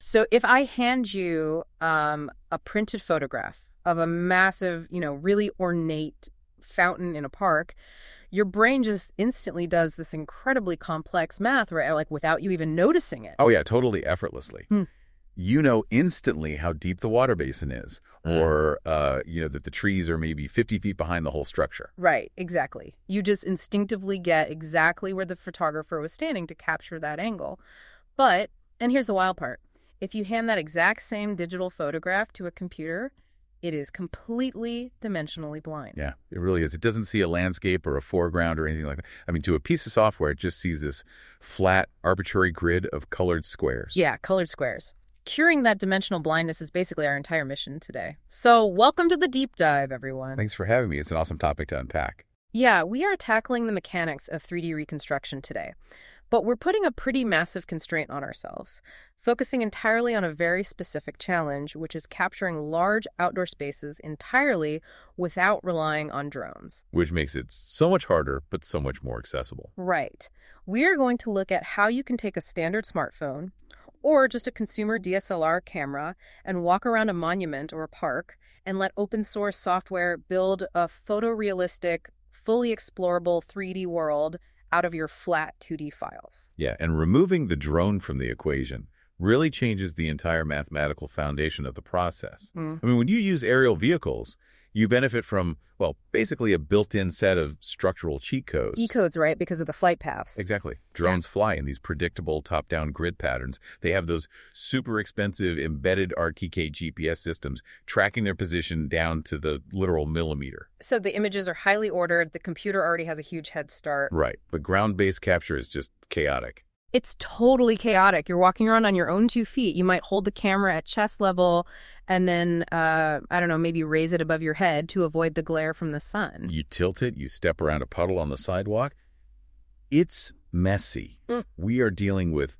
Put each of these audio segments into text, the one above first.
So if I hand you um, a printed photograph of a massive, you know, really ornate fountain in a park, your brain just instantly does this incredibly complex math, right? Like without you even noticing it. Oh, yeah, totally effortlessly. Hmm. You know instantly how deep the water basin is, Mm. or, uh, you know, that the trees are maybe 50 feet behind the whole structure. Right, exactly. You just instinctively get exactly where the photographer was standing to capture that angle. But, and here's the wild part if you hand that exact same digital photograph to a computer, it is completely dimensionally blind. Yeah, it really is. It doesn't see a landscape or a foreground or anything like that. I mean, to a piece of software, it just sees this flat, arbitrary grid of colored squares. Yeah, colored squares. Curing that dimensional blindness is basically our entire mission today. So, welcome to the deep dive, everyone. Thanks for having me. It's an awesome topic to unpack. Yeah, we are tackling the mechanics of 3D reconstruction today. But we're putting a pretty massive constraint on ourselves, focusing entirely on a very specific challenge, which is capturing large outdoor spaces entirely without relying on drones. Which makes it so much harder, but so much more accessible. Right. We are going to look at how you can take a standard smartphone or just a consumer DSLR camera and walk around a monument or a park and let open source software build a photorealistic, fully explorable 3D world out of your flat 2D files. Yeah, and removing the drone from the equation really changes the entire mathematical foundation of the process. Mm. I mean, when you use aerial vehicles, you benefit from, well, basically a built-in set of structural cheat codes. E-codes, right? Because of the flight paths. Exactly. Drones fly in these predictable top-down grid patterns. They have those super expensive embedded RTK GPS systems tracking their position down to the literal millimeter. So the images are highly ordered. The computer already has a huge head start. Right. But ground-based capture is just chaotic. It's totally chaotic. You're walking around on your own two feet. You might hold the camera at chest level and then, uh, I don't know, maybe raise it above your head to avoid the glare from the sun. You tilt it, you step around a puddle on the sidewalk. It's messy. Mm. We are dealing with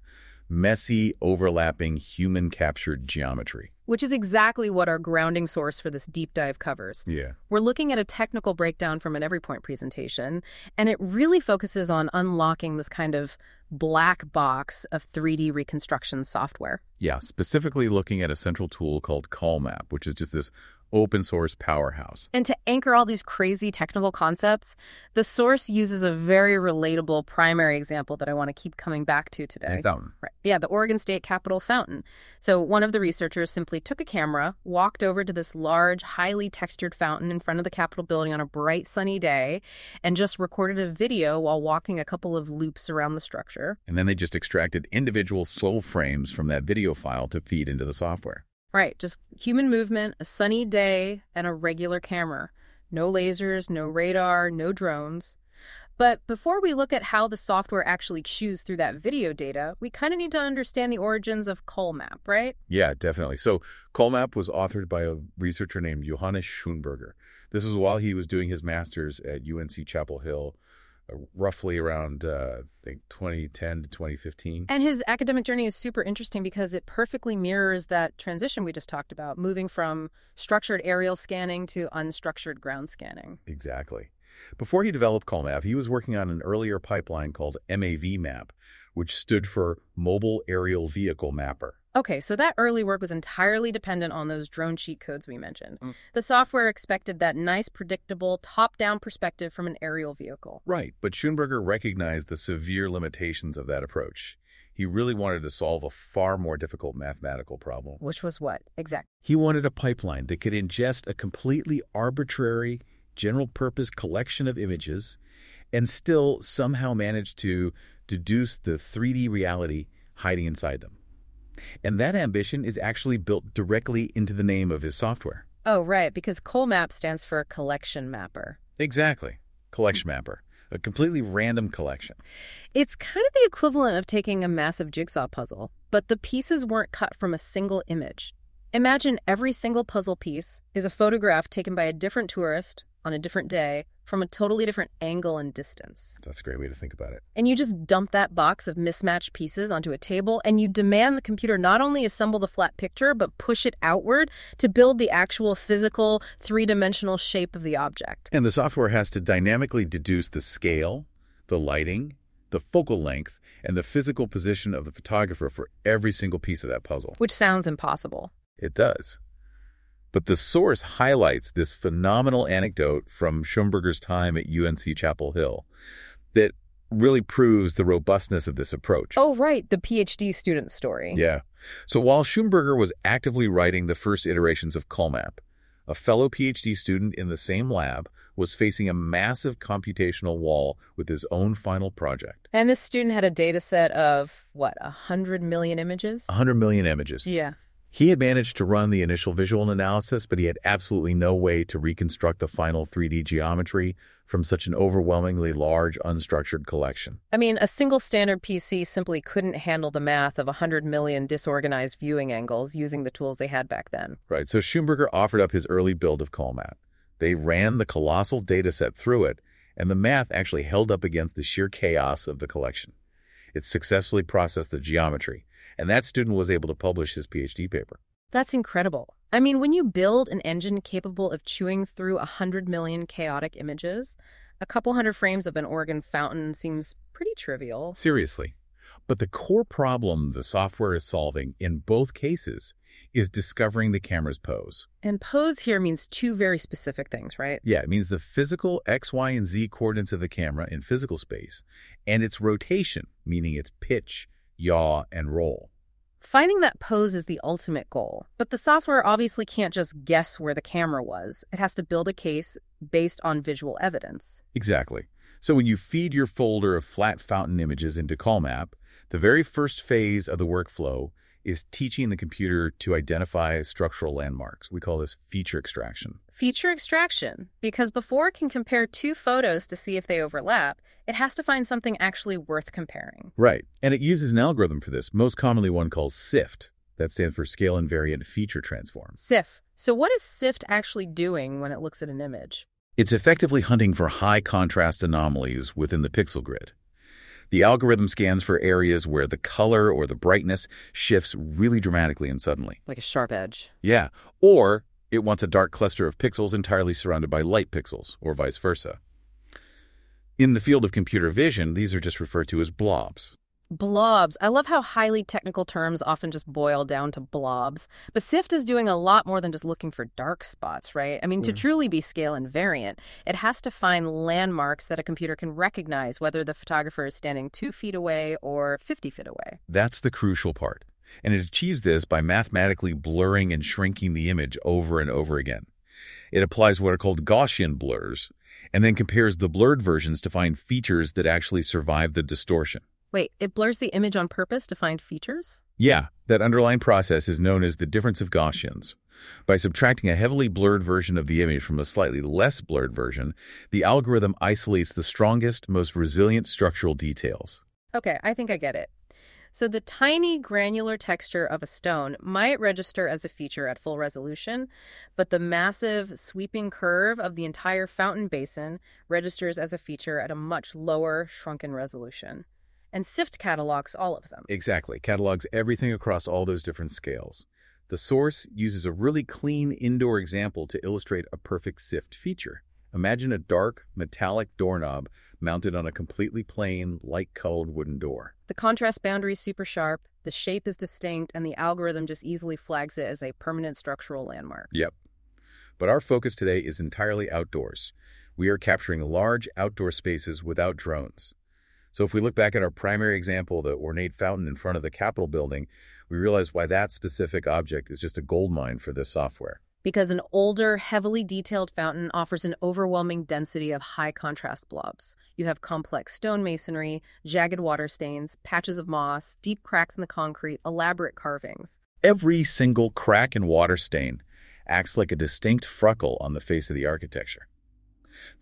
messy, overlapping, human-captured geometry. Which is exactly what our grounding source for this deep dive covers. Yeah. We're looking at a technical breakdown from an EveryPoint presentation, and it really focuses on unlocking this kind of black box of 3D reconstruction software. Yeah, specifically looking at a central tool called COLMAP, which is just this open source powerhouse. And to anchor all these crazy technical concepts, the source uses a very relatable primary example that I want to keep coming back to today. Fountain. Right. Yeah, the Oregon State Capitol fountain. So one of the researchers simply took a camera, walked over to this large, highly textured fountain in front of the Capitol building on a bright, sunny day, and just recorded a video while walking a couple of loops around the structure. And then they just extracted individual slow frames from that video file to feed into the software. Right, just human movement, a sunny day, and a regular camera. No lasers, no radar, no drones. But before we look at how the software actually chews through that video data, we kind of need to understand the origins of COLMAP, right? Yeah, definitely. So COLMAP was authored by a researcher named Johannes Schoenberger. This was while he was doing his master's at UNC Chapel Hill, roughly around, uh, I think, 2010 to 2015. And his academic journey is super interesting because it perfectly mirrors that transition we just talked about, moving from structured aerial scanning to unstructured ground scanning. Exactly. Before he developed COLMAP, he was working on an earlier pipeline called MAV-MAP, which stood for Mobile Aerial Vehicle Mapper. Okay, so that early work was entirely dependent on those drone cheat codes we mentioned. Mm. The software expected that nice, predictable, top down perspective from an aerial vehicle. Right, but Schoenberger recognized the severe limitations of that approach. He really wanted to solve a far more difficult mathematical problem. Which was what? Exactly. He wanted a pipeline that could ingest a completely arbitrary, general purpose collection of images and still somehow manage to deduce the 3D reality hiding inside them. And that ambition is actually built directly into the name of his software. Oh, right, because ColMap stands for collection mapper. Exactly. Collection mapper. A completely random collection. It's kind of the equivalent of taking a massive jigsaw puzzle, but the pieces weren't cut from a single image. Imagine every single puzzle piece is a photograph taken by a different tourist on a different day from a totally different angle and distance. That's a great way to think about it. And you just dump that box of mismatched pieces onto a table and you demand the computer not only assemble the flat picture, but push it outward to build the actual physical three dimensional shape of the object. And the software has to dynamically deduce the scale, the lighting, the focal length, and the physical position of the photographer for every single piece of that puzzle. Which sounds impossible. It does. But the source highlights this phenomenal anecdote from Schonberger's time at UNC Chapel Hill that really proves the robustness of this approach. Oh, right, the PhD student story. Yeah. So while Schonberger was actively writing the first iterations of Colmap, a fellow PhD student in the same lab was facing a massive computational wall with his own final project. And this student had a data set of, what, 100 million images? 100 million images. Yeah. He had managed to run the initial visual analysis, but he had absolutely no way to reconstruct the final 3D geometry from such an overwhelmingly large, unstructured collection. I mean, a single standard PC simply couldn't handle the math of 100 million disorganized viewing angles using the tools they had back then. Right, so Schonberger offered up his early build of Colmap. They ran the colossal dataset through it, and the math actually held up against the sheer chaos of the collection. It successfully processed the geometry, and that student was able to publish his PhD paper. That's incredible. I mean, when you build an engine capable of chewing through 100 million chaotic images, a couple hundred frames of an Oregon fountain seems pretty trivial. Seriously. But the core problem the software is solving in both cases is discovering the camera's pose. And pose here means two very specific things, right? Yeah, it means the physical x, y, and z coordinates of the camera in physical space, and its rotation, meaning its pitch, yaw, and roll. Finding that pose is the ultimate goal, but the software obviously can't just guess where the camera was. It has to build a case based on visual evidence. Exactly. So when you feed your folder of flat fountain images into Colmap, the very first phase of the workflow is teaching the computer to identify structural landmarks. We call this feature extraction. Feature extraction, because before it can compare two photos to see if they overlap, it has to find something actually worth comparing. Right, and it uses an algorithm for this, most commonly one called SIFT. That stands for Scale Invariant Feature Transform. SIFT. So what is SIFT actually doing when it looks at an image? It's effectively hunting for high contrast anomalies within the pixel grid. The algorithm scans for areas where the color or the brightness shifts really dramatically and suddenly. Like a sharp edge. Yeah, or it wants a dark cluster of pixels entirely surrounded by light pixels, or vice versa. In the field of computer vision, these are just referred to as blobs. Blobs. I love how highly technical terms often just boil down to blobs. But SIFT is doing a lot more than just looking for dark spots, right? I mean, to truly be scale invariant, it has to find landmarks that a computer can recognize, whether the photographer is standing two feet away or 50 feet away. That's the crucial part. And it achieves this by mathematically blurring and shrinking the image over and over again. It applies what are called Gaussian blurs, and then compares the blurred versions to find features that actually survive the distortion. Wait, it blurs the image on purpose to find features? Yeah, that underlying process is known as the difference of Gaussians. By subtracting a heavily blurred version of the image from a slightly less blurred version, the algorithm isolates the strongest, most resilient structural details. Okay, I think I get it. So the tiny granular texture of a stone might register as a feature at full resolution, but the massive sweeping curve of the entire fountain basin registers as a feature at a much lower shrunken resolution and SIFT catalogs all of them. Exactly, catalogs everything across all those different scales. The source uses a really clean indoor example to illustrate a perfect SIFT feature. Imagine a dark, metallic doorknob mounted on a completely plain, light-colored wooden door. The contrast boundary is super sharp, the shape is distinct, and the algorithm just easily flags it as a permanent structural landmark. Yep. But our focus today is entirely outdoors. We are capturing large outdoor spaces without drones. So if we look back at our primary example, the ornate fountain in front of the Capitol building, we realize why that specific object is just a goldmine for this software. Because an older, heavily detailed fountain offers an overwhelming density of high contrast blobs. You have complex stone masonry, jagged water stains, patches of moss, deep cracks in the concrete, elaborate carvings. Every single crack and water stain acts like a distinct freckle on the face of the architecture.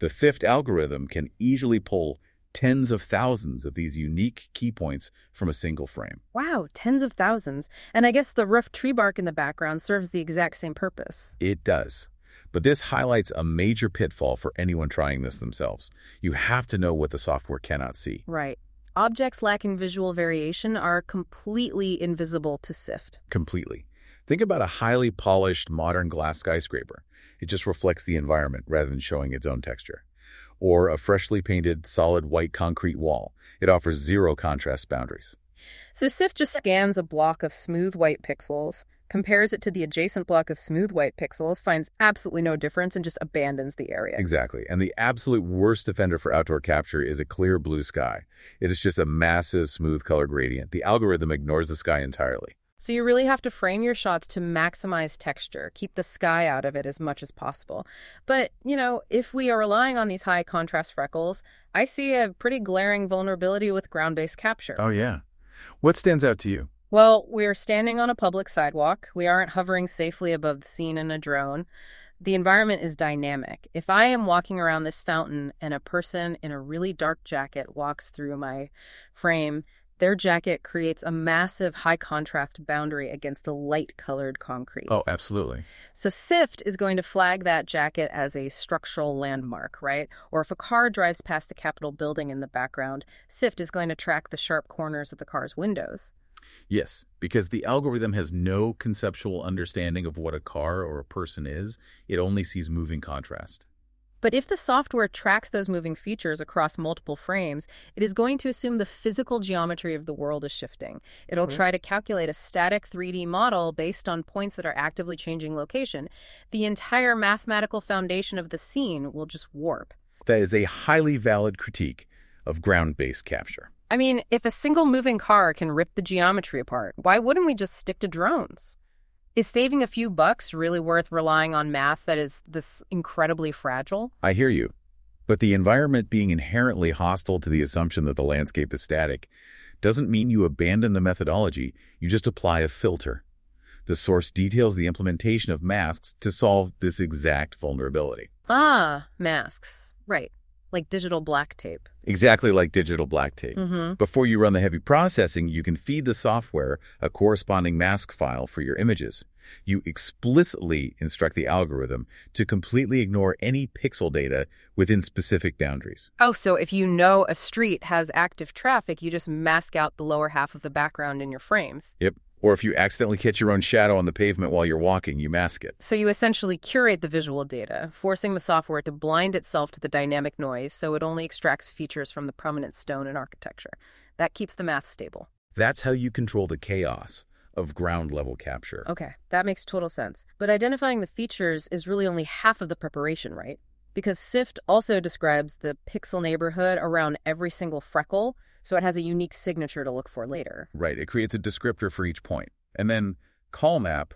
The SIFT algorithm can easily pull tens of thousands of these unique key points from a single frame. Wow, tens of thousands. And I guess the rough tree bark in the background serves the exact same purpose. It does. But this highlights a major pitfall for anyone trying this themselves. You have to know what the software cannot see. Right. Objects lacking visual variation are completely invisible to SIFT. Completely. Think about a highly polished modern glass skyscraper. It just reflects the environment rather than showing its own texture. Or a freshly painted solid white concrete wall. It offers zero contrast boundaries. So SIFT just scans a block of smooth white pixels, compares it to the adjacent block of smooth white pixels, finds absolutely no difference, and just abandons the area. Exactly. And the absolute worst offender for outdoor capture is a clear blue sky. It is just a massive smooth color gradient. The algorithm ignores the sky entirely. So you really have to frame your shots to maximize texture, keep the sky out of it as much as possible. But, you know, if we are relying on these high contrast freckles, I see a pretty glaring vulnerability with ground-based capture. Oh, yeah. What stands out to you? Well, we're standing on a public sidewalk. We aren't hovering safely above the scene in a drone. The environment is dynamic. If I am walking around this fountain and a person in a really dark jacket walks through my frame, their jacket creates a massive high contrast boundary against the light colored concrete. Oh, absolutely. So SIFT is going to flag that jacket as a structural landmark, right? Or if a car drives past the Capitol building in the background, SIFT is going to track the sharp corners of the car's windows. Yes, because the algorithm has no conceptual understanding of what a car or a person is. It only sees moving contrast. But if the software tracks those moving features across multiple frames, it is going to assume the physical geometry of the world is shifting. It'll mm-hmm. try to calculate a static 3D model based on points that are actively changing location. The entire mathematical foundation of the scene will just warp. That is a highly valid critique of ground-based capture. I mean, if a single moving car can rip the geometry apart, why wouldn't we just stick to drones? Is saving a few bucks really worth relying on math that is this incredibly fragile? I hear you. But the environment being inherently hostile to the assumption that the landscape is static doesn't mean you abandon the methodology, you just apply a filter. The source details the implementation of masks to solve this exact vulnerability. Ah, masks. Right. Like digital black tape. Exactly like digital black tape. Mm-hmm. Before you run the heavy processing, you can feed the software a corresponding mask file for your images. You explicitly instruct the algorithm to completely ignore any pixel data within specific boundaries. Oh, so if you know a street has active traffic, you just mask out the lower half of the background in your frames. Yep. Or if you accidentally catch your own shadow on the pavement while you're walking, you mask it. So you essentially curate the visual data, forcing the software to blind itself to the dynamic noise so it only extracts features from the prominent stone and architecture. That keeps the math stable. That's how you control the chaos of ground level capture. Okay, that makes total sense. But identifying the features is really only half of the preparation, right? Because SIFT also describes the pixel neighborhood around every single freckle, so it has a unique signature to look for later. Right. It creates a descriptor for each point. And then COLMAP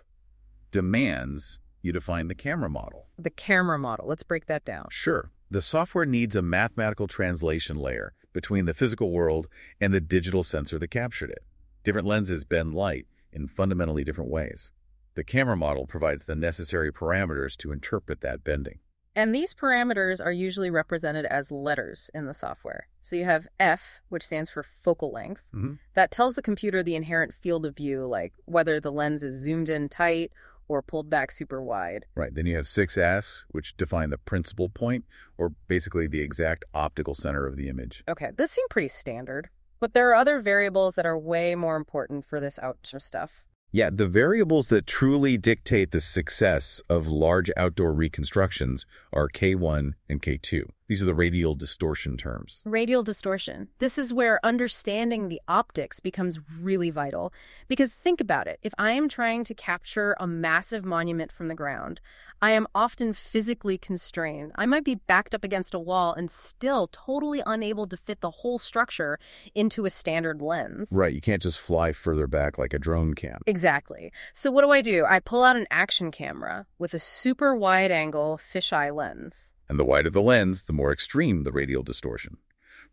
demands you define the camera model. The camera model, let's break that down. Sure. The software needs a mathematical translation layer between the physical world and the digital sensor that captured it. Different lenses bend light in fundamentally different ways. The camera model provides the necessary parameters to interpret that bending. And these parameters are usually represented as letters in the software. So you have F, which stands for focal length. Mhm. That tells the computer the inherent field of view, like whether the lens is zoomed in tight or pulled back super wide. Right. Then you have 6S, which define the principal point, or basically the exact optical center of the image. Okay, this seemed pretty standard. But there are other variables that are way more important for this outdoor stuff. Yeah, the variables that truly dictate the success of large outdoor reconstructions are K1 and K2. These are the radial distortion terms. Radial distortion. This is where understanding the optics becomes really vital. Because think about it if I am trying to capture a massive monument from the ground, I am often physically constrained. I might be backed up against a wall and still totally unable to fit the whole structure into a standard lens. Right, you can't just fly further back like a drone can. Exactly. So, what do I do? I pull out an action camera with a super wide angle fisheye lens. And the wider the lens, the more extreme the radial distortion.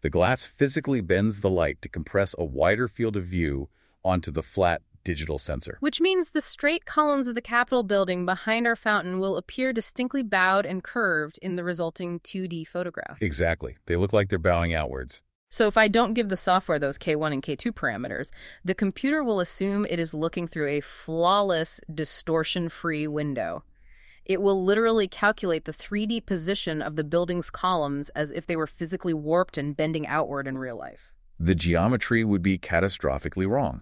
The glass physically bends the light to compress a wider field of view onto the flat digital sensor. Which means the straight columns of the Capitol building behind our fountain will appear distinctly bowed and curved in the resulting 2D photograph. Exactly. They look like they're bowing outwards. So if I don't give the software those K1 and K2 parameters, the computer will assume it is looking through a flawless, distortion-free window. It will literally calculate the 3D position of the building's columns as if they were physically warped and bending outward in real life. The geometry would be catastrophically wrong.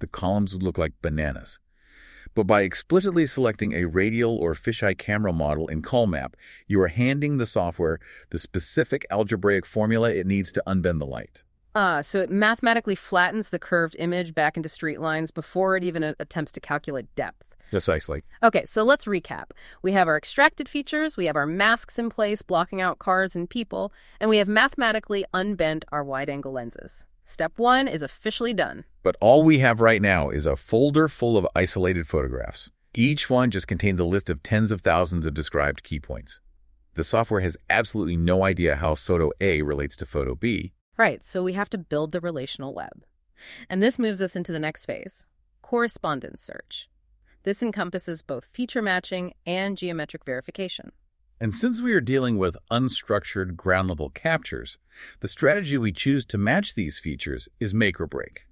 The columns would look like bananas. But by explicitly selecting a radial or fisheye camera model in COLMAP, you are handing the software the specific algebraic formula it needs to unbend the light. Ah, so it mathematically flattens the curved image back into straight lines before it even attempts to calculate depth. Precisely. Okay, so let's recap. We have our extracted features, we have our masks in place blocking out cars and people, and we have mathematically unbent our wide-angle lenses. Step one is officially done. But all we have right now is a folder full of isolated photographs. Each one just contains a list of tens of thousands of described key points. The software has absolutely no idea how photo A relates to photo B. Right, so we have to build the relational web. And this moves us into the next phase, correspondence search. This encompasses both feature matching and geometric verification. And since we are dealing with unstructured, ground level captures, the strategy we choose to match these features is make or break.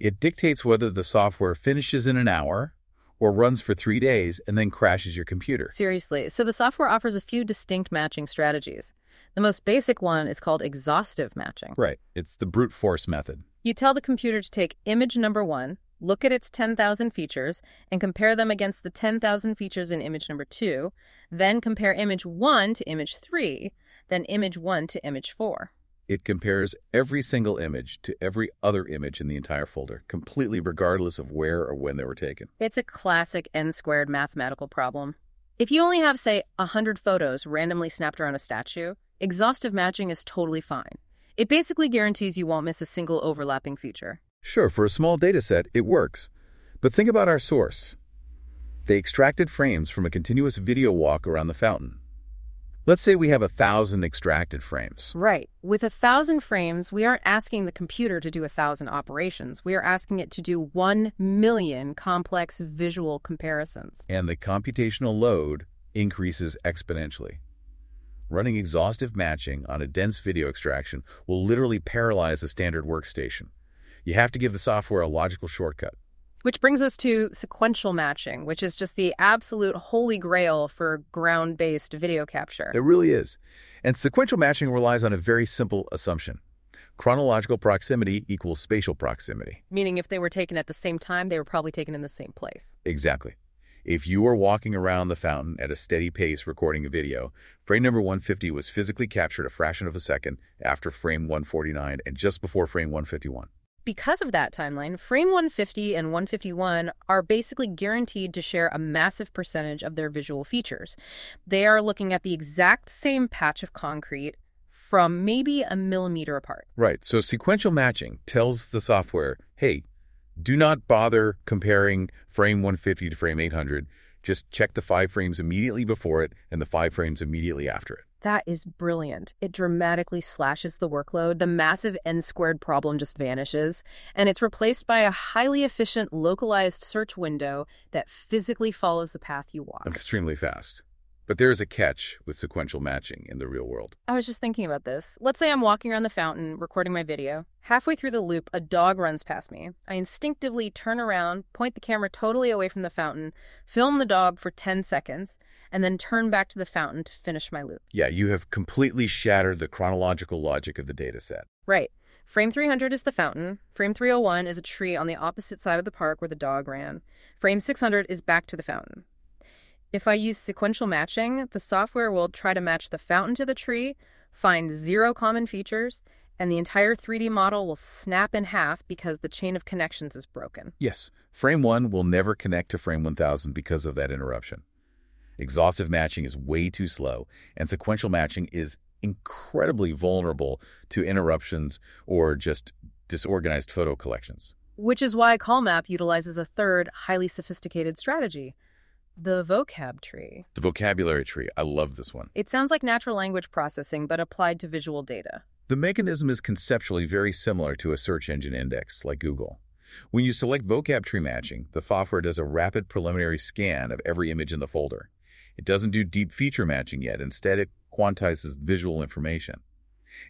It dictates whether the software finishes in an hour or runs for three days and then crashes your computer. Seriously, so the software offers a few distinct matching strategies. The most basic one is called exhaustive matching. Right. It's the brute force method. You tell the computer to take image number one, look at its 10,000 features, and compare them against the 10,000 features in image number two, then compare image one to image three, then image one to image four. It compares every single image to every other image in the entire folder, completely regardless of where or when they were taken. It's a classic n squared mathematical problem. If you only have, say, 100 photos randomly snapped around a statue, exhaustive matching is totally fine. It basically guarantees you won't miss a single overlapping feature. Sure, for a small data set, it works. But think about our source. They extracted frames from a continuous video walk around the fountain. Let's say we have a thousand extracted frames. Right. With a thousand frames, we aren't asking the computer to do a thousand operations. We are asking it to do one million complex visual comparisons. And the computational load increases exponentially. Running exhaustive matching on a dense video extraction will literally paralyze a standard workstation. You have to give the software a logical shortcut. Which brings us to sequential matching, which is just the absolute holy grail for ground based video capture. It really is. And sequential matching relies on a very simple assumption chronological proximity equals spatial proximity. Meaning, if they were taken at the same time, they were probably taken in the same place. Exactly. If you are walking around the fountain at a steady pace recording a video, frame number 150 was physically captured a fraction of a second after frame 149 and just before frame 151. Because of that timeline, frame 150 and 151 are basically guaranteed to share a massive percentage of their visual features. They are looking at the exact same patch of concrete from maybe a millimeter apart. Right. So sequential matching tells the software, hey, do not bother comparing frame 150 to frame 800. Just check the five frames immediately before it and the five frames immediately after it. That is brilliant. It dramatically slashes the workload. The massive n squared problem just vanishes, and it's replaced by a highly efficient localized search window that physically follows the path you walk. Extremely fast. But there is a catch with sequential matching in the real world. I was just thinking about this. Let's say I'm walking around the fountain recording my video. Halfway through the loop, a dog runs past me. I instinctively turn around, point the camera totally away from the fountain, film the dog for 10 seconds, and then turn back to the fountain to finish my loop. Yeah, you have completely shattered the chronological logic of the data set. Right. Frame 300 is the fountain. Frame 301 is a tree on the opposite side of the park where the dog ran. Frame 600 is back to the fountain. If I use sequential matching, the software will try to match the fountain to the tree, find zero common features, and the entire 3D model will snap in half because the chain of connections is broken. Yes, frame 1 will never connect to frame 1000 because of that interruption. Exhaustive matching is way too slow, and sequential matching is incredibly vulnerable to interruptions or just disorganized photo collections. Which is why COLMAP utilizes a third, highly sophisticated strategy the vocab tree. The vocabulary tree. I love this one. It sounds like natural language processing, but applied to visual data. The mechanism is conceptually very similar to a search engine index like Google. When you select vocab tree matching, the software does a rapid preliminary scan of every image in the folder. It doesn't do deep feature matching yet. Instead, it quantizes visual information.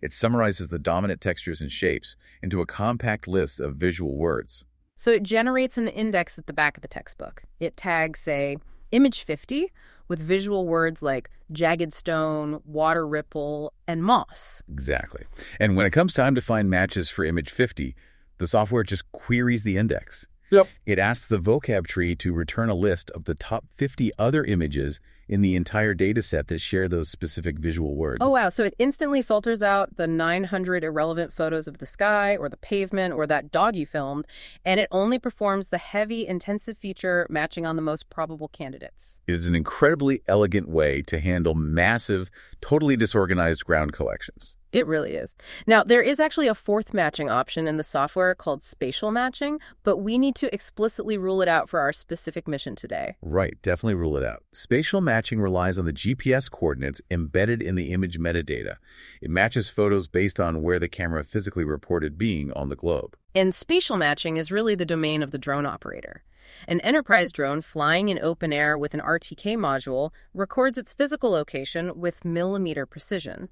It summarizes the dominant textures and shapes into a compact list of visual words. So it generates an index at the back of the textbook. It tags, say, image 50 with visual words like jagged stone, water ripple, and moss. Exactly. And when it comes time to find matches for image 50, the software just queries the index. Yep. It asks the vocab tree to return a list of the top 50 other images in the entire data set that share those specific visual words. Oh, wow. So it instantly filters out the 900 irrelevant photos of the sky or the pavement or that dog you filmed, and it only performs the heavy, intensive feature matching on the most probable candidates. It is an incredibly elegant way to handle massive, totally disorganized ground collections. It really is. Now, there is actually a fourth matching option in the software called spatial matching, but we need to explicitly rule it out for our specific mission today. Right, definitely rule it out. Spatial matching relies on the GPS coordinates embedded in the image metadata. It matches photos based on where the camera physically reported being on the globe. And spatial matching is really the domain of the drone operator. An enterprise drone flying in open air with an RTK module records its physical location with millimeter precision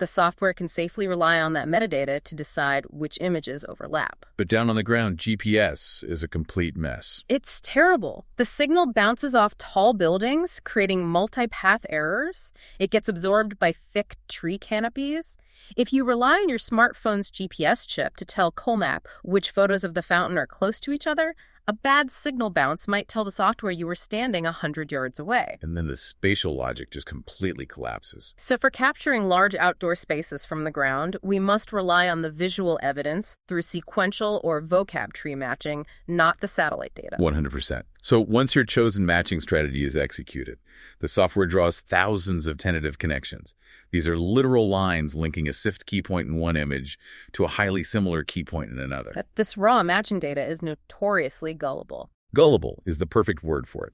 the software can safely rely on that metadata to decide which images overlap. But down on the ground, GPS is a complete mess. It's terrible. The signal bounces off tall buildings, creating multi-path errors. It gets absorbed by thick tree canopies. If you rely on your smartphone's GPS chip to tell Colmap which photos of the fountain are close to each other, a bad signal bounce might tell the software you were standing 100 yards away. And then the spatial logic just completely collapses. So for capturing large outdoor spaces from the ground, we must rely on the visual evidence through sequential or vocab tree matching, not the satellite data. 100%. So once your chosen matching strategy is executed, the software draws thousands of tentative connections. These are literal lines linking a SIFT key point in one image to a highly similar key point in another. But this raw matching data is notoriously gullible. Gullible is the perfect word for it.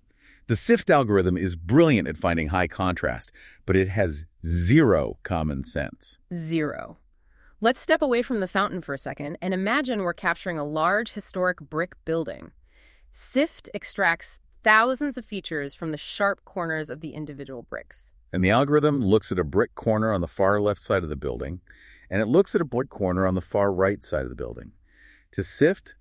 The SIFT algorithm is brilliant at finding high contrast, but it has zero common sense. Zero. Let's step away from the fountain for a second and imagine we're capturing a large historic brick building. SIFT extracts thousands of features from the sharp corners of the individual bricks. And the algorithm looks at a brick corner on the far left side of the building, and it looks at a brick corner on the far right side of the building. To SIFT,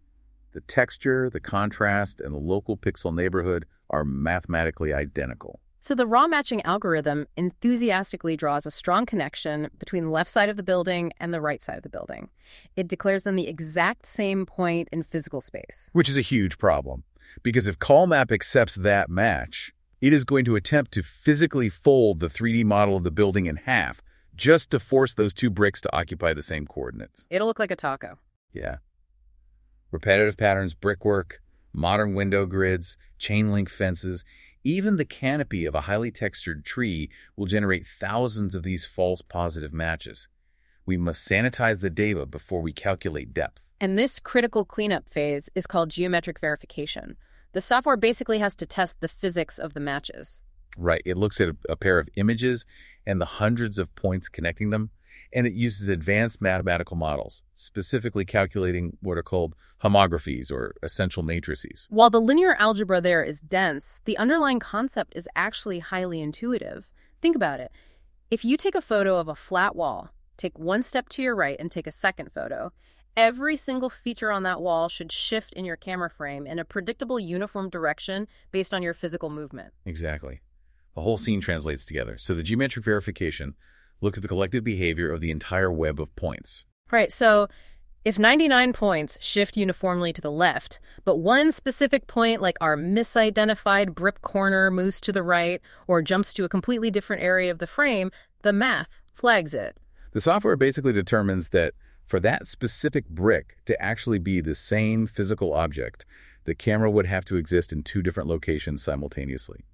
the texture, the contrast, and the local pixel neighborhood are mathematically identical. So the raw matching algorithm enthusiastically draws a strong connection between the left side of the building and the right side of the building. It declares them the exact same point in physical space. Which is a huge problem, because if COLMAP accepts that match, it is going to attempt to physically fold the 3D model of the building in half just to force those two bricks to occupy the same coordinates. It'll look like a taco. Yeah. Repetitive patterns, brickwork, modern window grids, chain link fences, even the canopy of a highly textured tree will generate thousands of these false positive matches. We must sanitize the data before we calculate depth. And this critical cleanup phase is called geometric verification. The software basically has to test the physics of the matches. Right. It looks at a, a pair of images and the hundreds of points connecting them, and it uses advanced mathematical models, specifically calculating what are called homographies or essential matrices. While the linear algebra there is dense, the underlying concept is actually highly intuitive. Think about it. If you take a photo of a flat wall, take one step to your right and take a second photo, Every single feature on that wall should shift in your camera frame in a predictable uniform direction based on your physical movement. Exactly. The whole scene translates together. So the geometric verification looks at the collective behavior of the entire web of points. Right. So if 99 points shift uniformly to the left, but one specific point, like our misidentified brick corner, moves to the right or jumps to a completely different area of the frame, the math flags it. The software basically determines that for that specific brick to actually be the same physical object, the camera would have to exist in two different locations simultaneously.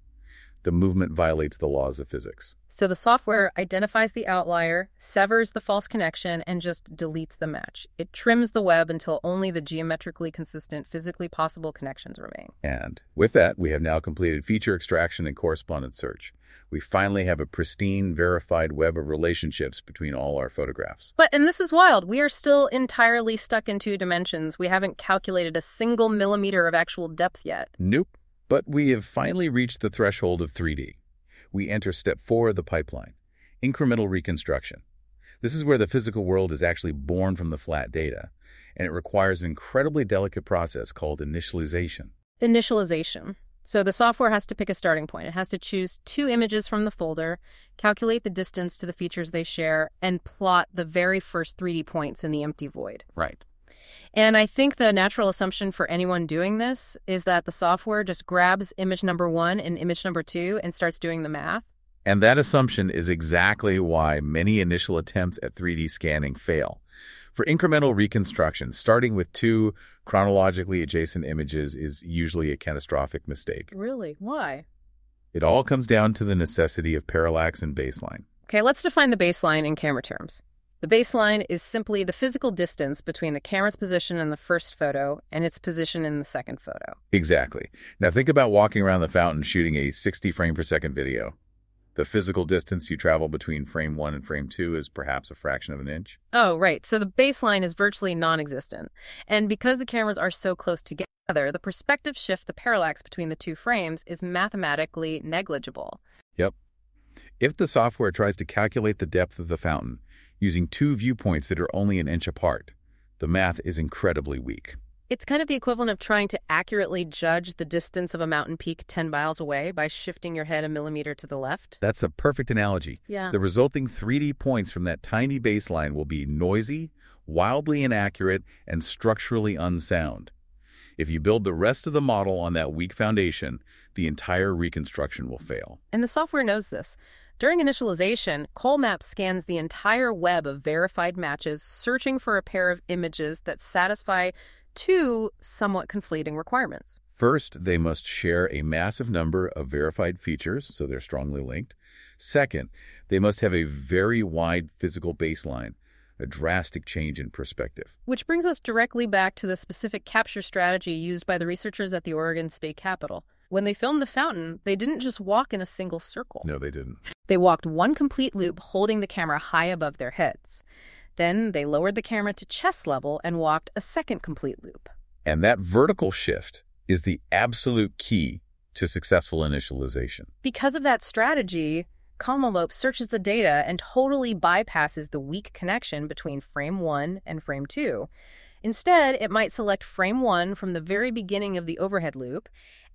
The movement violates the laws of physics. So the software identifies the outlier, severs the false connection, and just deletes the match. It trims the web until only the geometrically consistent, physically possible connections remain. And with that, we have now completed feature extraction and correspondence search we finally have a pristine, verified web of relationships between all our photographs. But, and this is wild, we are still entirely stuck in two dimensions. We haven't calculated a single millimeter of actual depth yet. Nope. But we have finally reached the threshold of 3D. We enter step four of the pipeline incremental reconstruction. This is where the physical world is actually born from the flat data, and it requires an incredibly delicate process called initialization. Initialization. So the software has to pick a starting point. It has to choose two images from the folder, calculate the distance to the features they share, and plot the very first 3D points in the empty void. Right. And I think the natural assumption for anyone doing this is that the software just grabs image number one and image number two and starts doing the math. And that assumption is exactly why many initial attempts at 3D scanning fail. For incremental reconstruction, starting with two chronologically adjacent images is usually a catastrophic mistake. Really? Why? It all comes down to the necessity of parallax and baseline. Okay, let's define the baseline in camera terms. The baseline is simply the physical distance between the camera's position in the first photo and its position in the second photo. Exactly. Now think about walking around the fountain shooting a 60 frame per second video. The physical distance you travel between frame 1 and frame 2 is perhaps a fraction of an inch. Oh, right. So the baseline is virtually non existent. And because the cameras are so close together, the perspective shift, the parallax between the two frames, is mathematically negligible. Yep. If the software tries to calculate the depth of the fountain using two viewpoints that are only an inch apart, the math is incredibly weak. It's kind of the equivalent of trying to accurately judge the distance of a mountain peak 10 miles away by shifting your head a millimeter to the left. That's a perfect analogy. Yeah. The resulting 3D points from that tiny baseline will be noisy, wildly inaccurate, and structurally unsound. If you build the rest of the model on that weak foundation, the entire reconstruction will fail. And the software knows this. During initialization, Colmap scans the entire web of verified matches, searching for a pair of images that satisfy two somewhat conflating requirements. First, they must share a massive number of verified features, so they're strongly linked. Second, they must have a very wide physical baseline, a drastic change in perspective. Which brings us directly back to the specific capture strategy used by the researchers at the Oregon State Capitol. When they filmed the fountain, they didn't just walk in a single circle. No, they didn't. They walked one complete loop holding the camera high above their heads. Then they lowered the camera to chest level and walked a second complete loop. And that vertical shift is the absolute key to successful initialization. Because of that strategy, Colmap searches the data and totally bypasses the weak connection between frame 1 and frame 2. Instead, it might select frame 1 from the very beginning of the overhead loop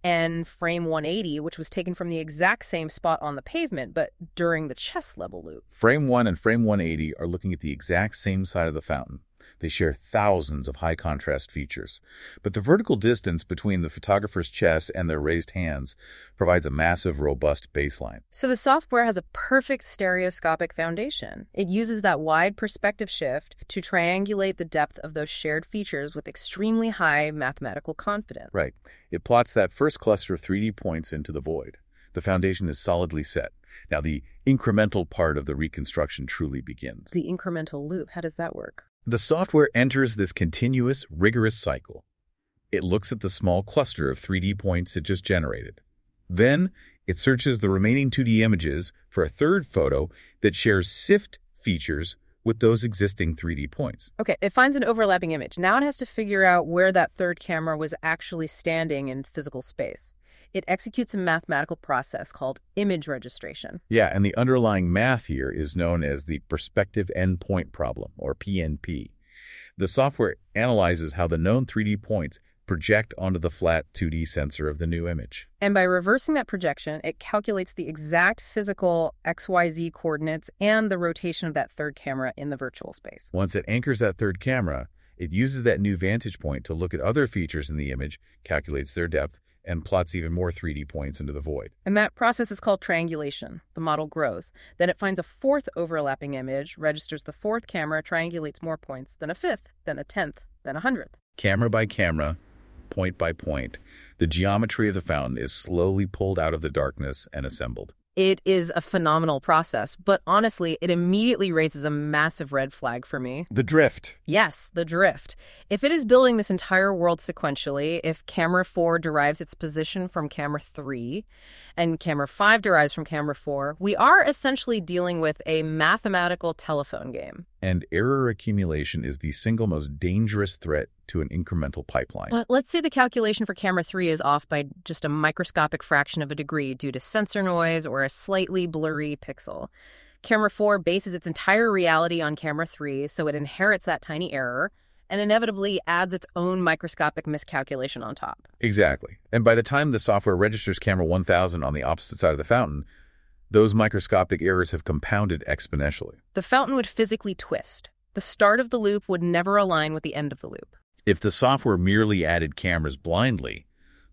and frame 180, which was taken from the exact same spot on the pavement, but during the chest level loop. Frame 1 and frame 180 are looking at the exact same side of the fountain. They share thousands of high contrast features. But the vertical distance between the photographer's chest and their raised hands provides a massive, robust baseline. So the software has a perfect stereoscopic foundation. It uses that wide perspective shift to triangulate the depth of those shared features with extremely high mathematical confidence. Right. It plots that first cluster of 3D points into the void. The foundation is solidly set. Now, the incremental part of the reconstruction truly begins. The incremental loop, how does that work? The software enters this continuous, rigorous cycle. It looks at the small cluster of 3D points it just generated. Then, it searches the remaining 2D images for a third photo that shares SIFT features with those existing 3D points. Okay, it finds an overlapping image. Now it has to figure out where that third camera was actually standing in physical space it executes a mathematical process called image registration. Yeah, and the underlying math here is known as the perspective n-point problem, or PNP. The software analyzes how the known 3D points project onto the flat 2D sensor of the new image. And by reversing that projection, it calculates the exact physical XYZ coordinates and the rotation of that third camera in the virtual space. Once it anchors that third camera, it uses that new vantage point to look at other features in the image, calculates their depth, and plots even more 3D points into the void. And that process is called triangulation. The model grows. Then it finds a fourth overlapping image, registers the fourth camera, triangulates more points, then a fifth, then a tenth, then a hundredth. Camera by camera, point by point, the geometry of the fountain is slowly pulled out of the darkness and assembled. It is a phenomenal process, but honestly, it immediately raises a massive red flag for me. The drift. Yes, the drift. If it is building this entire world sequentially, if camera 4 derives its position from camera 3, and camera 5 derives from camera 4, we are essentially dealing with a mathematical telephone game. And error accumulation is the single most dangerous threat to an incremental pipeline. But let's say the calculation for camera 3 is off by just a microscopic fraction of a degree due to sensor noise or a slightly blurry pixel. Camera 4 bases its entire reality on camera 3, so it inherits that tiny error and inevitably adds its own microscopic miscalculation on top. Exactly. And by the time the software registers camera 1000 on the opposite side of the fountain, those microscopic errors have compounded exponentially. The fountain would physically twist. The start of the loop would never align with the end of the loop. If the software merely added cameras blindly,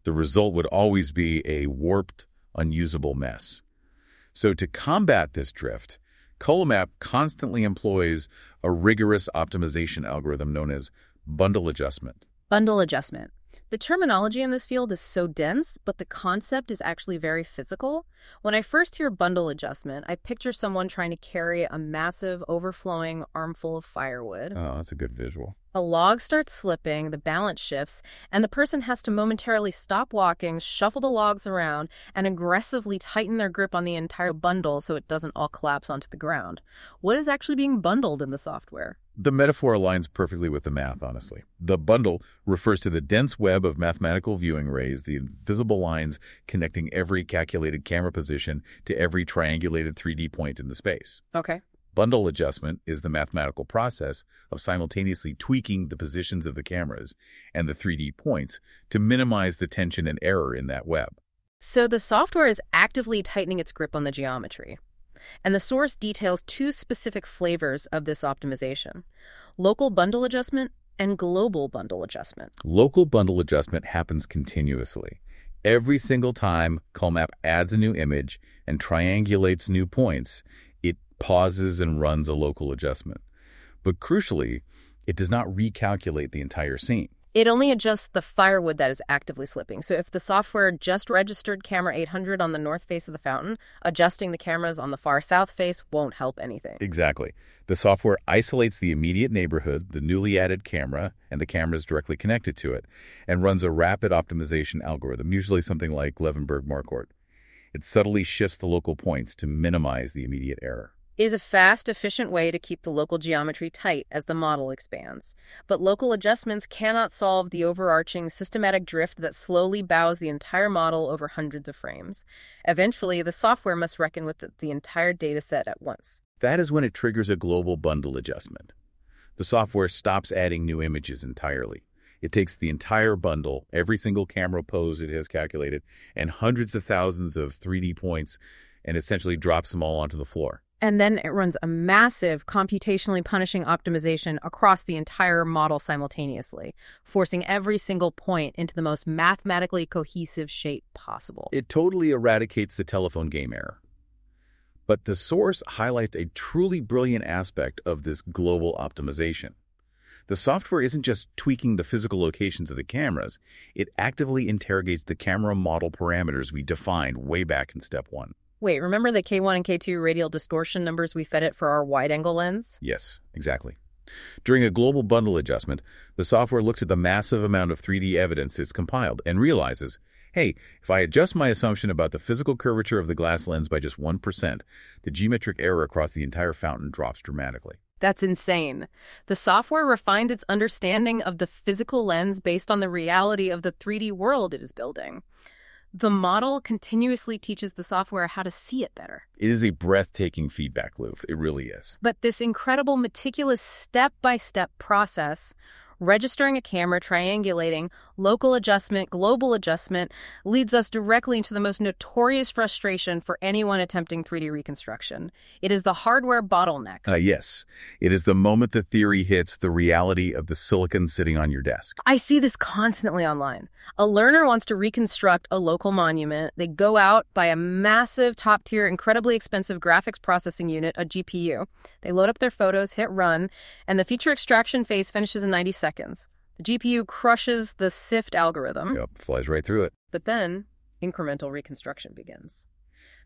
the result would always be a warped, unusable mess. So to combat this drift, COLMAP constantly employs a rigorous optimization algorithm known as bundle adjustment. Bundle adjustment. The terminology in this field is so dense, but the concept is actually very physical. When I first hear bundle adjustment, I picture someone trying to carry a massive, overflowing armful of firewood. Oh, that's a good visual. A log starts slipping, the balance shifts, and the person has to momentarily stop walking, shuffle the logs around, and aggressively tighten their grip on the entire bundle so it doesn't all collapse onto the ground. What is actually being bundled in the software? The metaphor aligns perfectly with the math, honestly. The bundle refers to the dense web of mathematical viewing rays, the invisible lines connecting every calculated camera position to every triangulated 3D point in the space. Okay. Bundle adjustment is the mathematical process of simultaneously tweaking the positions of the cameras and the 3D points to minimize the tension and error in that web. So the software is actively tightening its grip on the geometry. And the source details two specific flavors of this optimization local bundle adjustment and global bundle adjustment. Local bundle adjustment happens continuously. Every single time Colmap adds a new image and triangulates new points, it pauses and runs a local adjustment. But crucially, it does not recalculate the entire scene. It only adjusts the firewood that is actively slipping. So if the software just registered camera 800 on the north face of the fountain, adjusting the cameras on the far south face won't help anything. Exactly. The software isolates the immediate neighborhood, the newly added camera, and the cameras directly connected to it, and runs a rapid optimization algorithm, usually something like Levenberg-Marquardt. It subtly shifts the local points to minimize the immediate error is a fast, efficient way to keep the local geometry tight as the model expands. But local adjustments cannot solve the overarching systematic drift that slowly bows the entire model over hundreds of frames. Eventually, the software must reckon with the entire dataset at once. That is when it triggers a global bundle adjustment. The software stops adding new images entirely. It takes the entire bundle, every single camera pose it has calculated, and hundreds of thousands of 3D points, and essentially drops them all onto the floor. And then it runs a massive computationally punishing optimization across the entire model simultaneously, forcing every single point into the most mathematically cohesive shape possible. It totally eradicates the telephone game error. But the source highlights a truly brilliant aspect of this global optimization. The software isn't just tweaking the physical locations of the cameras, it actively interrogates the camera model parameters we defined way back in step one. Wait, remember the K1 and K2 radial distortion numbers we fed it for our wide-angle lens? Yes, exactly. During a global bundle adjustment, the software looks at the massive amount of 3D evidence it's compiled and realizes, hey, if I adjust my assumption about the physical curvature of the glass lens by just 1%, the geometric error across the entire fountain drops dramatically. That's insane. The software refined its understanding of the physical lens based on the reality of the 3D world it is building. The model continuously teaches the software how to see it better. It is a breathtaking feedback loop. It really is. But this incredible, meticulous step by step process registering a camera, triangulating, local adjustment, global adjustment leads us directly into the most notorious frustration for anyone attempting 3D reconstruction. It is the hardware bottleneck. Uh, yes. It is the moment the theory hits the reality of the silicon sitting on your desk. I see this constantly online. A learner wants to reconstruct a local monument. They go out, buy a massive, top tier, incredibly expensive graphics processing unit, a GPU. They load up their photos, hit run, and the feature extraction phase finishes in 90 seconds. The GPU crushes the SIFT algorithm. Yep, flies right through it. But then, incremental reconstruction begins.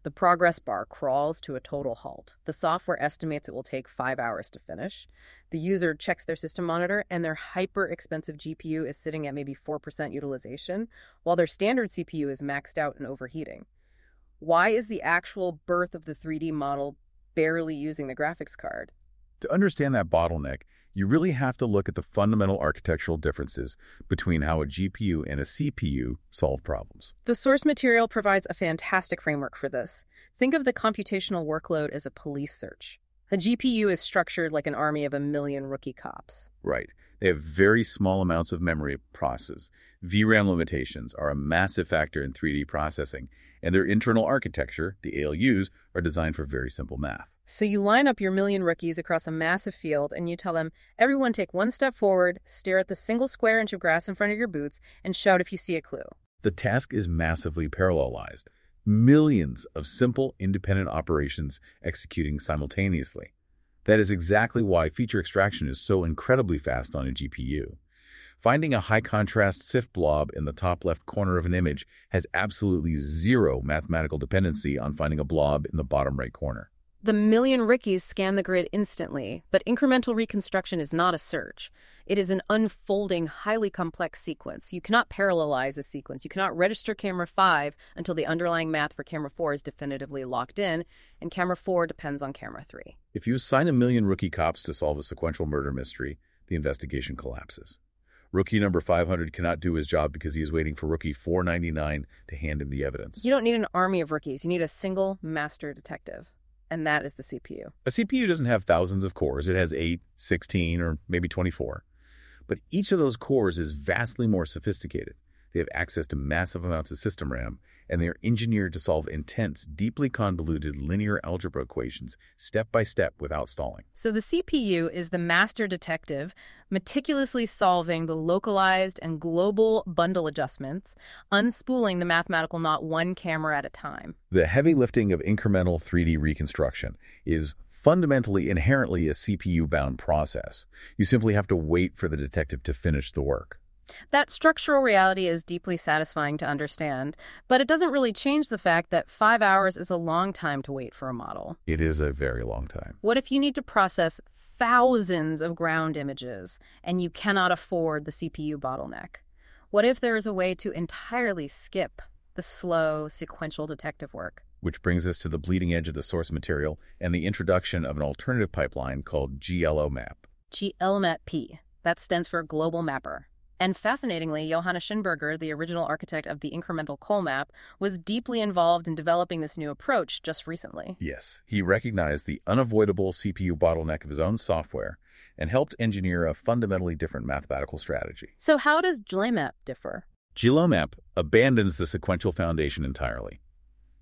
The progress bar crawls to a total halt. The software estimates it will take five hours to finish. The user checks their system monitor, and their hyper expensive GPU is sitting at maybe 4% utilization, while their standard CPU is maxed out and overheating. Why is the actual birth of the 3D model barely using the graphics card? To understand that bottleneck, you really have to look at the fundamental architectural differences between how a GPU and a CPU solve problems. The source material provides a fantastic framework for this. Think of the computational workload as a police search. A GPU is structured like an army of a million rookie cops. Right. They have very small amounts of memory process. VRAM limitations are a massive factor in 3D processing, and their internal architecture, the ALUs, are designed for very simple math. So you line up your million rookies across a massive field and you tell them, everyone take one step forward, stare at the single square inch of grass in front of your boots, and shout if you see a clue. The task is massively parallelized. Millions of simple, independent operations executing simultaneously. That is exactly why feature extraction is so incredibly fast on a GPU. Finding a high contrast SIFT blob in the top left corner of an image has absolutely zero mathematical dependency on finding a blob in the bottom right corner. The million rickies scan the grid instantly, but incremental reconstruction is not a search. It is an unfolding, highly complex sequence. You cannot parallelize a sequence. You cannot register camera 5 until the underlying math for camera 4 is definitively locked in, and camera 4 depends on camera 3. If you assign a million rookie cops to solve a sequential murder mystery, the investigation collapses. Rookie number 500 cannot do his job because he is waiting for rookie 499 to hand him the evidence. You don't need an army of rookies. You need a single master detective and that is the CPU. A CPU doesn't have thousands of cores. It has 8, 16, or maybe 24. But each of those cores is vastly more sophisticated. They have access to massive amounts of system RAM, and they are engineered to solve intense, deeply convoluted linear algebra equations step by step without stalling. So the CPU is the master detective, meticulously solving the localized and global bundle adjustments, unspooling the mathematical knot one camera at a time. The heavy lifting of incremental 3D reconstruction is fundamentally inherently a CPU-bound process. You simply have to wait for the detective to finish the work. That structural reality is deeply satisfying to understand, but it doesn't really change the fact that five hours is a long time to wait for a model. It is a very long time. What if you need to process thousands of ground images and you cannot afford the CPU bottleneck? What if there is a way to entirely skip the slow, sequential detective work? Which brings us to the bleeding edge of the source material and the introduction of an alternative pipeline called GLOMAP. GLMAP. That stands for Global Mapper. And fascinatingly, Johannes Schönberger, the original architect of the incremental COLMAP, was deeply involved in developing this new approach just recently. Yes, he recognized the unavoidable CPU bottleneck of his own software and helped engineer a fundamentally different mathematical strategy. So how does GLOMAP differ? GLOMAP abandons the sequential foundation entirely.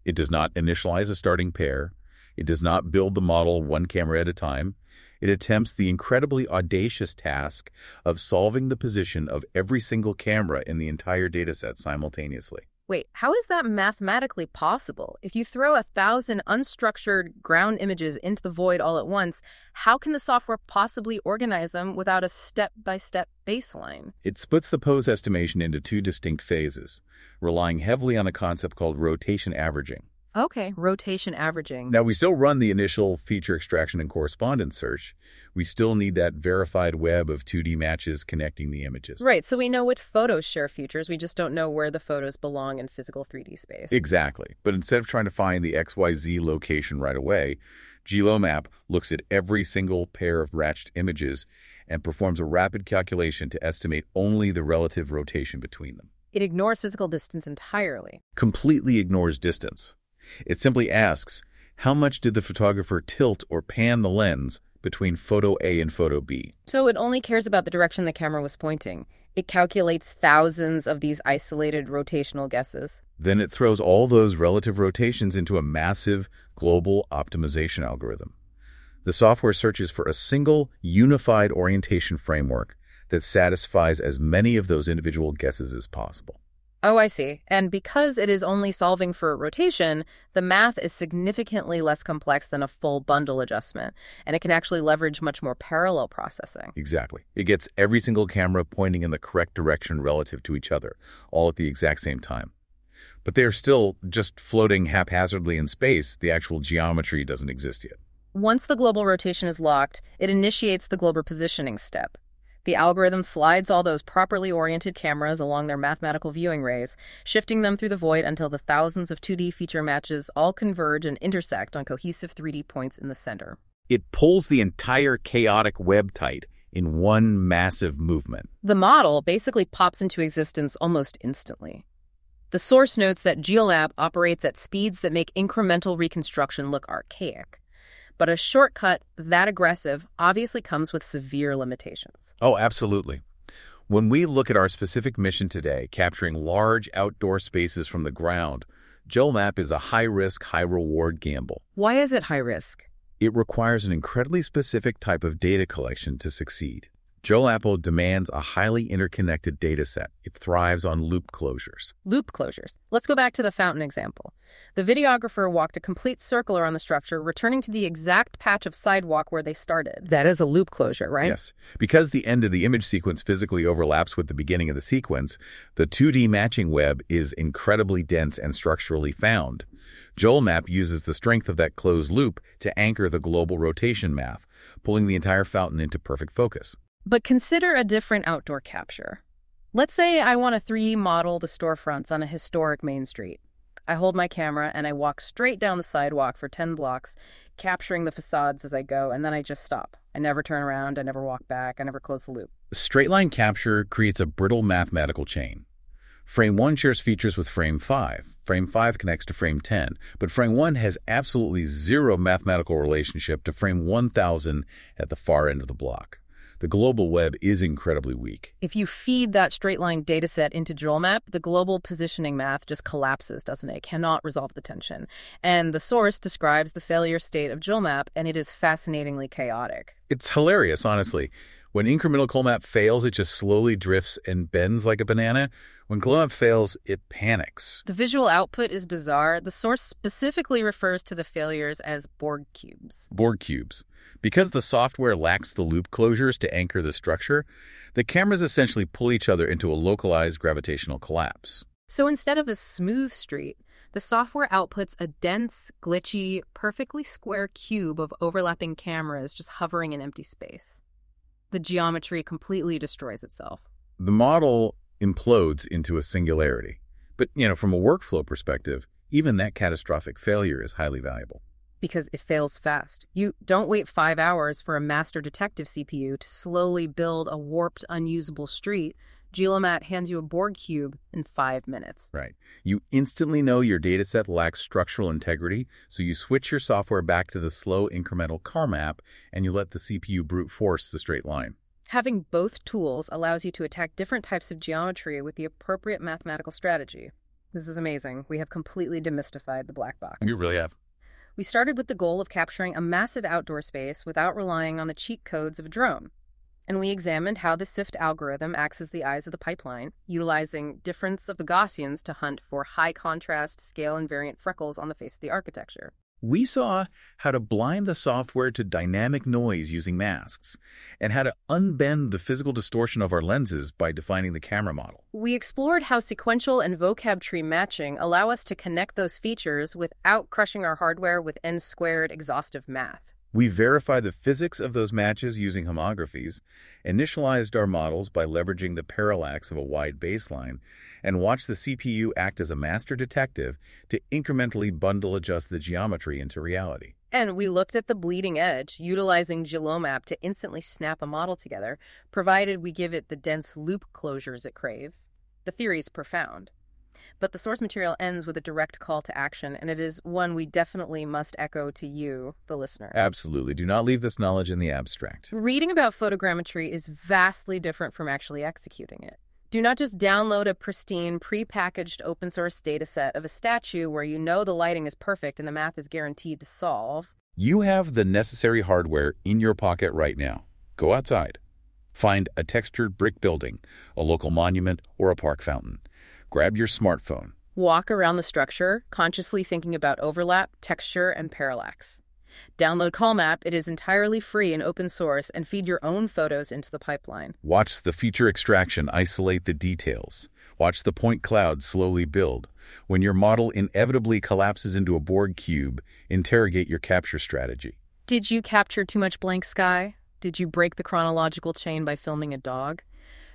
It does not initialize a starting pair. It does not build the model one camera at a time. It attempts the incredibly audacious task of solving the position of every single camera in the entire dataset simultaneously. Wait, how is that mathematically possible? If you throw a thousand unstructured ground images into the void all at once, how can the software possibly organize them without a step by step baseline? It splits the pose estimation into two distinct phases, relying heavily on a concept called rotation averaging. Okay, rotation averaging. Now, we still run the initial feature extraction and correspondence search. We still need that verified web of 2D matches connecting the images. Right, so we know what photos share features. We just don't know where the photos belong in physical 3D space. Exactly. But instead of trying to find the XYZ location right away, GLOMAP looks at every single pair of ratched images and performs a rapid calculation to estimate only the relative rotation between them. It ignores physical distance entirely. Completely ignores distance. It simply asks, how much did the photographer tilt or pan the lens between photo A and photo B? So it only cares about the direction the camera was pointing. It calculates thousands of these isolated rotational guesses. Then it throws all those relative rotations into a massive global optimization algorithm. The software searches for a single unified orientation framework that satisfies as many of those individual guesses as possible. Oh, I see. And because it is only solving for rotation, the math is significantly less complex than a full bundle adjustment, and it can actually leverage much more parallel processing. Exactly. It gets every single camera pointing in the correct direction relative to each other, all at the exact same time. But they are still just floating haphazardly in space. The actual geometry doesn't exist yet. Once the global rotation is locked, it initiates the global positioning step. The algorithm slides all those properly oriented cameras along their mathematical viewing rays, shifting them through the void until the thousands of 2D feature matches all converge and intersect on cohesive 3D points in the center. It pulls the entire chaotic web tight in one massive movement. The model basically pops into existence almost instantly. The source notes that GLOMAP operates at speeds that make incremental reconstruction look archaic. But a shortcut that aggressive obviously comes with severe limitations. Oh, absolutely. When we look at our specific mission today, capturing large outdoor spaces from the ground, GLOMAP is a high risk, high reward gamble. Why is it high risk? It requires an incredibly specific type of data collection to succeed. GLOMAP demands a highly interconnected data set. It thrives on loop closures. Loop closures. Let's go back to the fountain example. The videographer walked a complete circle around the structure, returning to the exact patch of sidewalk where they started. That is a loop closure, right? Yes. Because the end of the image sequence physically overlaps with the beginning of the sequence, the 2D matching web is incredibly dense and structurally found. GLOMAP uses the strength of that closed loop to anchor the global rotation math, pulling the entire fountain into perfect focus. But consider a different outdoor capture. Let's say I want to 3D model the storefronts on a historic main street. I hold my camera and I walk straight down the sidewalk for 10 blocks, capturing the facades as I go, and then I just stop. I never turn around, I never walk back, I never close the loop. Straight line capture creates a brittle mathematical chain. Frame 1 shares features with frame 5. Frame 5 connects to frame 10, but frame 1 has absolutely zero mathematical relationship to frame 1000 at the far end of the block the global web is incredibly weak. If you feed that straight line data set into GLOMAP, the global positioning math just collapses, doesn't it? it? Cannot resolve the tension. And the source describes the failure state of GLOMAP, and it is fascinatingly chaotic. It's hilarious, honestly. When incremental CoLMAP fails, it just slowly drifts and bends like a banana. When GLOMAP fails, it panics. The visual output is bizarre. The source specifically refers to the failures as Borg cubes. Borg cubes. Because the software lacks the loop closures to anchor the structure, the cameras essentially pull each other into a localized gravitational collapse. So instead of a smooth street, the software outputs a dense, glitchy, perfectly square cube of overlapping cameras just hovering in empty space the geometry completely destroys itself. The model implodes into a singularity. But, you know, from a workflow perspective, even that catastrophic failure is highly valuable. Because it fails fast. You don't wait five hours for a master detective CPU to slowly build a warped, unusable street GLOMAP hands you a Borg cube in five minutes. Right. You instantly know your dataset lacks structural integrity, so you switch your software back to the slow incremental COLMAP and you let the CPU brute force the straight line. Having both tools allows you to attack different types of geometry with the appropriate mathematical strategy. This is amazing. We have completely demystified the black box. You really have. We started with the goal of capturing a massive outdoor space without relying on the cheat codes of a drone and we examined how the SIFT algorithm acts as the eyes of the pipeline, utilizing difference of the Gaussians to hunt for high contrast, scale invariant freckles on the face of the architecture. We saw how to blind the software to dynamic noise using masks, and how to unbend the physical distortion of our lenses by defining the camera model. We explored how sequential and vocab tree matching allow us to connect those features without crushing our hardware with n squared exhaustive math. We verified the physics of those matches using homographies, initialized our models by leveraging the parallax of a wide baseline, and watched the CPU act as a master detective to incrementally bundle adjust the geometry into reality. And we looked at the bleeding edge, utilizing GLOMAP to instantly snap a model together, provided we give it the dense loop closures it craves. The theory is profound. But the source material ends with a direct call to action, and it is one we definitely must echo to you, the listener. Absolutely. Do not leave this knowledge in the abstract. Reading about photogrammetry is vastly different from actually executing it. Do not just download a pristine, prepackaged open source dataset of a statue where you know the lighting is perfect and the math is guaranteed to solve. You have the necessary hardware in your pocket right now. Go outside. Find a textured brick building, a local monument, or a park fountain. Grab your smartphone. Walk around the structure, consciously thinking about overlap, texture, and parallax. Download CoLMAP. It is entirely free and open source, and feed your own photos into the pipeline. Watch the feature extraction isolate the details. Watch the point cloud slowly build. When your model inevitably collapses into a Borg cube, interrogate your capture strategy. Did you capture too much blank sky? Did you break the chronological chain by filming a dog?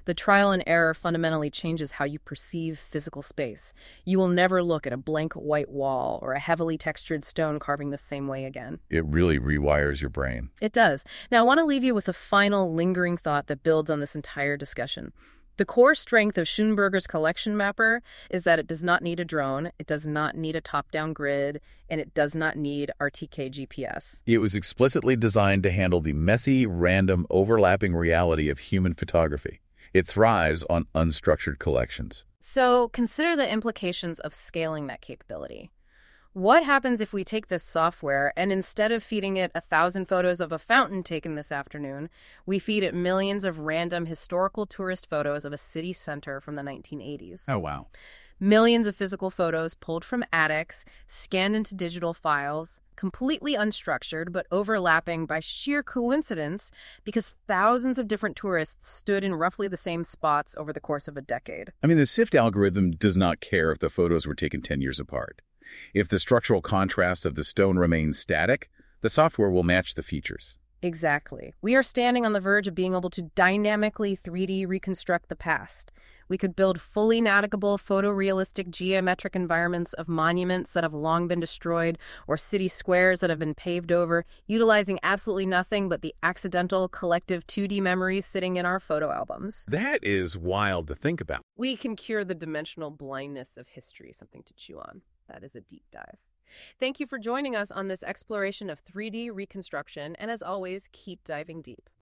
The trial and error fundamentally changes how you perceive physical space. You will never look at a blank white wall or a heavily textured stone carving the same way again. It really rewires your brain. It does. Now, I want to leave you with a final lingering thought that builds on this entire discussion. The core strength of Schoenberger's collection mapper is that it does not need a drone, it does not need a top down grid, and it does not need RTK GPS. It was explicitly designed to handle the messy, random, overlapping reality of human photography. It thrives on unstructured collections. So consider the implications of scaling that capability. What happens if we take this software and instead of feeding it a thousand photos of a fountain taken this afternoon, we feed it millions of random historical tourist photos of a city center from the 1980s? Oh, wow. Millions of physical photos pulled from attics, scanned into digital files, completely unstructured but overlapping by sheer coincidence because thousands of different tourists stood in roughly the same spots over the course of a decade. I mean, the SIFT algorithm does not care if the photos were taken 10 years apart. If the structural contrast of the stone remains static, the software will match the features. Exactly. We are standing on the verge of being able to dynamically 3D reconstruct the past. We could build fully navigable photorealistic geometric environments of monuments that have long been destroyed or city squares that have been paved over, utilizing absolutely nothing but the accidental collective 2D memories sitting in our photo albums. That is wild to think about. We can cure the dimensional blindness of history, something to chew on. That is a deep dive. Thank you for joining us on this exploration of 3D reconstruction, and as always, keep diving deep.